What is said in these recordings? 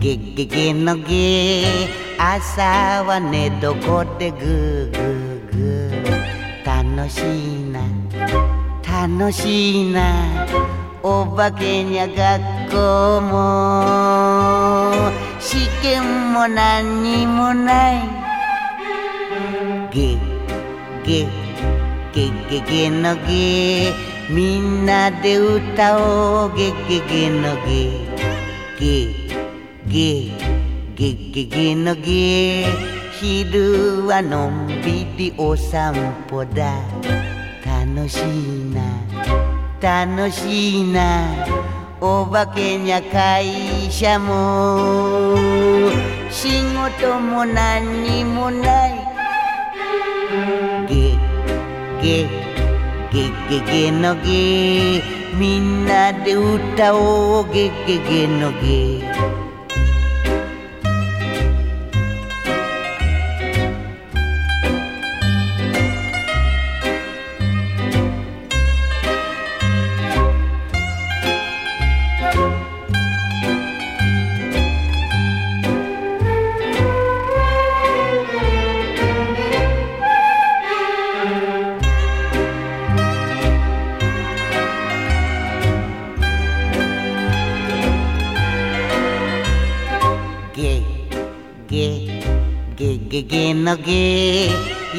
ゲゲのゲ朝は寝床でグーグーグー楽しいな楽しいなお化けにゃ学校も試験も何にもないゲゲゲゲゲのゲみんなで歌おうゲゲゲのゲゲゲゲゲゲのゲ昼はのんびりお散歩だ楽しいな楽しいなお化けにゃ会社も仕事も何にもないゲゲゲゲゲのゲみんなで歌おうゲゲゲのゲゲゲゲゲゲのゲ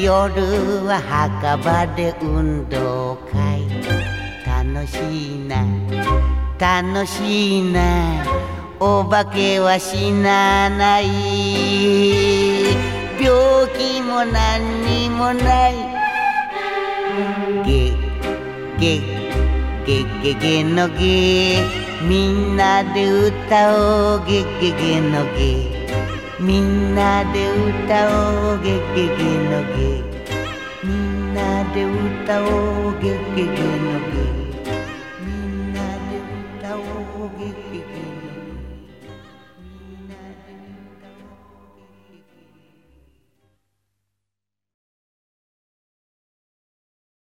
夜は墓場で運動会楽しいな楽しいなお化けは死なない病気も何にもないゲゲゲゲゲのゲみんなで歌おうゲゲゲのゲみんなで歌おうゲゲゲのゲ。みんなで歌おうゲゲゲのゲ。みんなで歌おうゲゲゲ。